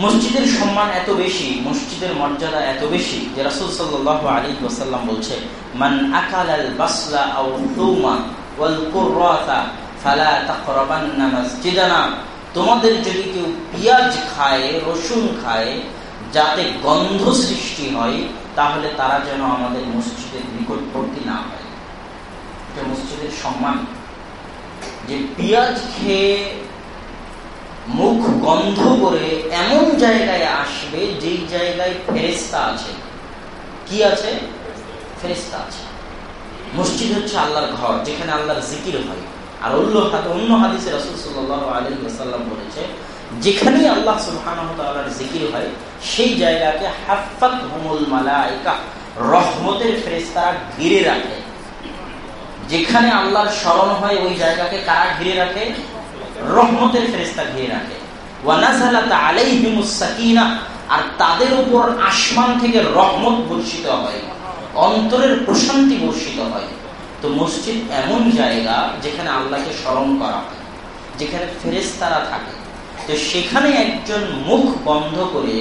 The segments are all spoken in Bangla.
মসজিদের সম্মান এত বেশি, মসজিদের মর্যাদা এত বেশি যে রাসুল সাল্লাহ আলী ওসাল্লাম বলছে, মান আকাল আল বাসলা তোমাদের যদি কেউ পেঁয়াজ খায়, রসুন খায়, যাতে গন্ধ সৃষ্টি হয়, তাহলে তারা যেন আমাদের মসজিদের নিকটবর্তী না হয়। মসজিদের সম্মান। যে পেঁয়াজ খেয়ে মুখ গন্ধ জায়গায় আসবে, যেই জায়গায় ফেরেস্তা আছে। কি আছে? ফেরেস্তা আছে। মসজিদ হচ্ছে আল্লাহর ঘর, যেখানে আল্লাহর জিকির হয়। আর অন্য অন্য হাদিসে রসুল সাল্লাহ বলেছে, যেখানেই আল্লাহ সুলহানর জিকির হয়, সেই জায়গাকে হাফাত হুমুল মালাইকা, রহমতের ফেরেস্তারা ঘিরে রাখে। যেখানে আল্লাহর স্মরণ হয়, ওই জায়গাকে কারা ঘিরে রাখে? রহমতের ফেরেস্তা ঘিরে রাখে। আর তাদের উপর আসমান থেকে রহমত বর্ষিত হয়, অন্তরের প্রশান্তি বর্ষিত হয়। তো মসজিদ এমন জায়গা যেখানে আল্লাহকে স্মরণ করা হয়, যেখানে ফেরেস্তারা থাকে। তো সেখানে একজন মুখ বন্ধ করে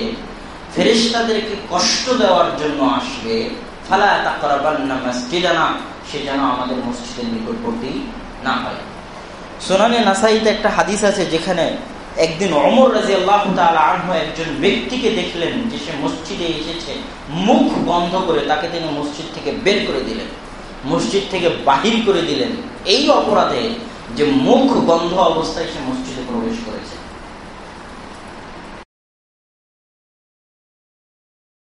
ফেরেস্তাদেরকে কষ্ট দেওয়ার জন্য আসবে, ফালা তা তাকরাবান্না মসজিদানা, সে যেন আমাদের মসজিদের নিকটবর্তী না হয়। সোনানে নাসাইতে একটা হাদিস আছে যেখানে একদিন অমর রাজি আল্লাহ আনহ একজন ব্যক্তিকে দেখলেন যে সে মসজিদে এসেছে, মুখ বন্ধ করে তাকে তিনি মসজিদ থেকে বের করে দিলেন, মসজিদ থেকে বাহির করে দিলেন। এই অপরাধে যে মুখ বন্ধ অবস্থায় সে মসজিদে প্রবেশ করেছে।